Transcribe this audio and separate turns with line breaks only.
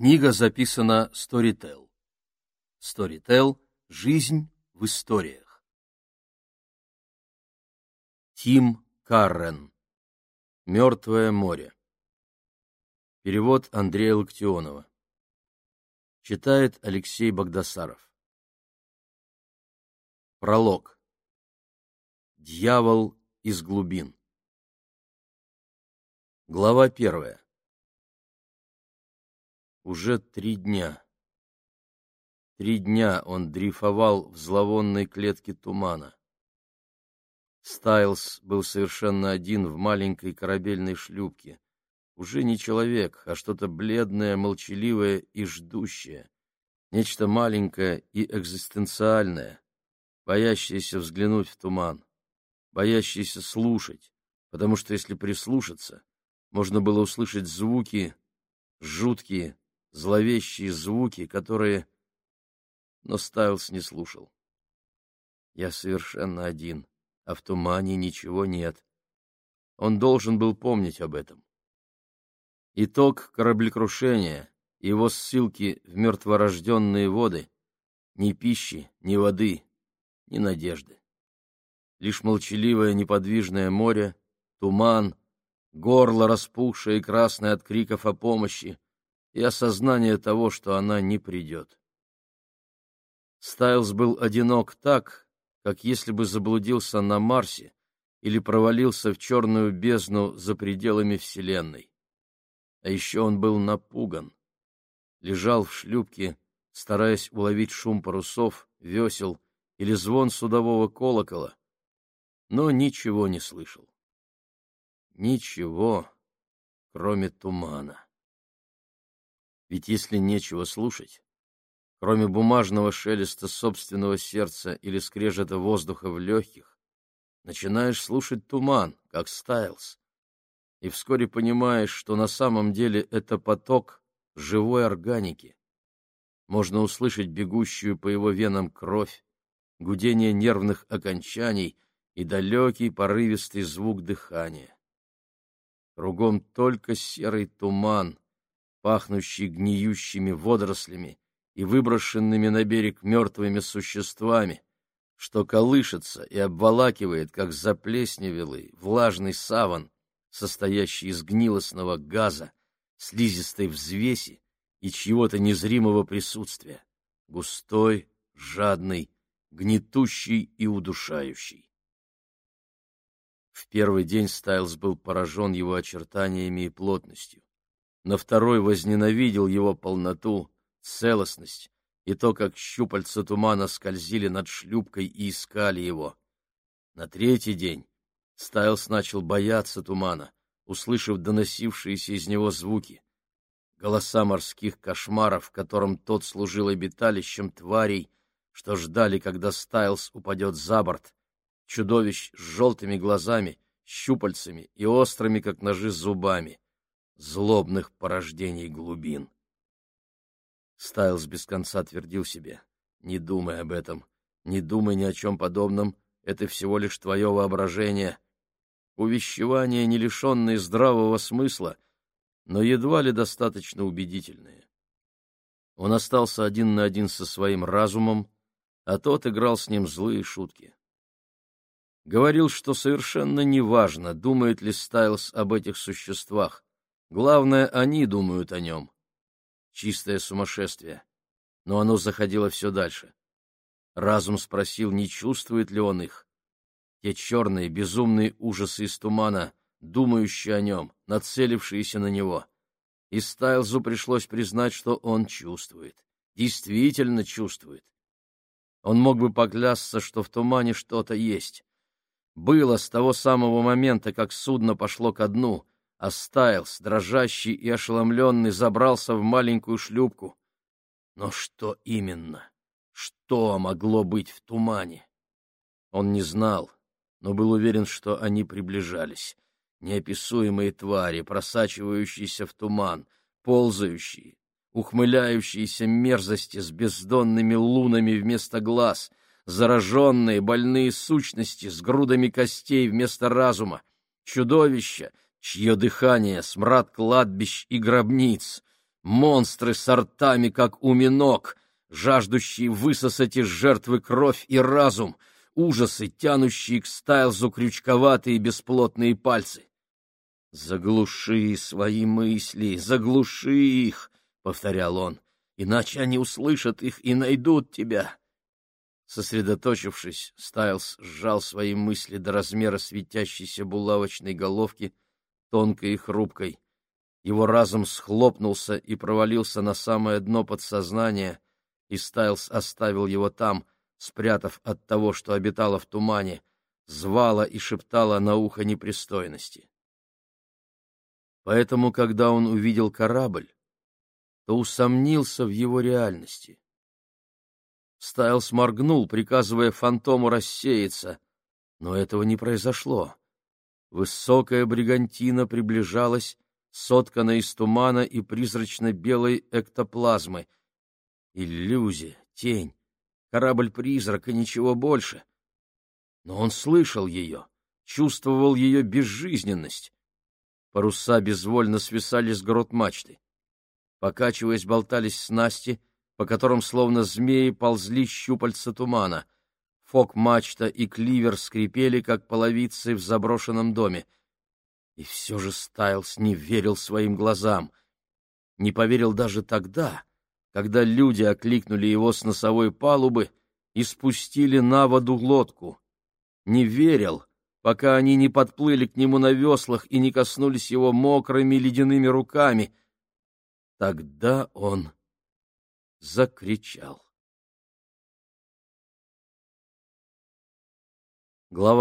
Книга записана Storytel. Storytel — жизнь в историях. Тим Каррен. Мертвое море. Перевод Андрея Локтионова. Читает Алексей Богдасаров. Пролог. Дьявол из глубин. Глава первая. Уже три дня. Три дня он дрейфовал в зловонной клетке тумана. Стайлс был совершенно один в маленькой корабельной шлюпке. Уже не человек, а что-то бледное, молчаливое и ждущее. Нечто маленькое и экзистенциальное, боящееся взглянуть в туман, боящееся слушать, потому что если прислушаться, можно было услышать звуки, жуткие, зловещие звуки, которые... Но Стайлс не слушал. Я совершенно один, а в тумане ничего нет. Он должен был помнить об этом. Итог кораблекрушения, его ссылки в мертворожденные воды, ни пищи, ни воды, ни надежды. Лишь молчаливое неподвижное море, туман, горло распухшее и красное от криков о помощи, и осознание того, что она не придет. Стайлз был одинок так, как если бы заблудился на Марсе или провалился в черную бездну за пределами Вселенной. А еще он был напуган. Лежал в шлюпке, стараясь уловить шум парусов, весел или звон судового колокола, но ничего не слышал. Ничего, кроме тумана. Ведь если нечего слушать, кроме бумажного шелеста собственного сердца или скрежета воздуха в легких, начинаешь слушать туман, как Стайлз, и вскоре понимаешь, что на самом деле это поток живой органики. Можно услышать бегущую по его венам кровь, гудение нервных окончаний и далекий порывистый звук дыхания. Кругом только серый туман, пахнущий гниющими водорослями и выброшенными на берег мертвыми существами, что колышется и обволакивает, как заплесневелый, влажный саван, состоящий из гнилостного газа, слизистой взвеси и чьего-то незримого присутствия, густой, жадный, гнетущий и удушающий. В первый день Стайлз был поражен его очертаниями и плотностью на второй возненавидел его полноту, целостность и то, как щупальца тумана скользили над шлюпкой и искали его. На третий день Стайлс начал бояться тумана, услышав доносившиеся из него звуки. Голоса морских кошмаров, которым тот служил обиталищем тварей, что ждали, когда Стайлс упадет за борт, чудовищ с желтыми глазами, щупальцами и острыми, как ножи, зубами злобных порождений глубин. Стайлс без конца твердил себе, не думай об этом, не думай ни о чем подобном, это всего лишь твое воображение. Увещевания, не лишенные здравого смысла, но едва ли достаточно убедительные. Он остался один на один со своим разумом, а тот играл с ним злые шутки. Говорил, что совершенно неважно, думает ли Стайлс об этих существах, Главное, они думают о нем. Чистое сумасшествие. Но оно заходило все дальше. Разум спросил, не чувствует ли он их. Те черные, безумные ужасы из тумана, думающие о нем, нацелившиеся на него. И Стайлзу пришлось признать, что он чувствует. Действительно чувствует. Он мог бы поклясться, что в тумане что-то есть. Было с того самого момента, как судно пошло ко дну — а Стайлс, дрожащий и ошеломленный, забрался в маленькую шлюпку. Но что именно? Что могло быть в тумане? Он не знал, но был уверен, что они приближались. Неописуемые твари, просачивающиеся в туман, ползающие, ухмыляющиеся мерзости с бездонными лунами вместо глаз, зараженные больные сущности с грудами костей вместо разума, чудовища — чье дыхание — смрад кладбищ и гробниц, монстры с ртами, как у жаждущие высосать из жертвы кровь и разум, ужасы, тянущие к Стайлзу крючковатые бесплотные пальцы. «Заглуши свои мысли, заглуши их!» — повторял он. «Иначе они услышат их и найдут тебя!» Сосредоточившись, Стайлс сжал свои мысли до размера светящейся булавочной головки, тонкой и хрупкой. Его разум схлопнулся и провалился на самое дно подсознания, и Стайлс оставил его там, спрятав от того, что обитало в тумане, звала и шептала на ухо непристойности. Поэтому, когда он увидел корабль, то усомнился в его реальности. Стайлс моргнул, приказывая фантому рассеяться, но этого не произошло. Высокая бригантина приближалась, сотканная из тумана и призрачно-белой эктоплазмы. Иллюзия, тень, корабль-призрак и ничего больше. Но он слышал ее, чувствовал ее безжизненность. Паруса безвольно свисали с грот мачты. Покачиваясь, болтались снасти, по которым словно змеи ползли щупальца тумана. Фок-мачта и кливер скрипели, как половицы в заброшенном доме. И все же Стайлс не верил своим глазам. Не поверил даже тогда, когда люди окликнули его с носовой палубы и спустили на воду лодку. Не верил, пока они не подплыли к нему на веслах и не коснулись его мокрыми ледяными руками. Тогда он закричал. Глава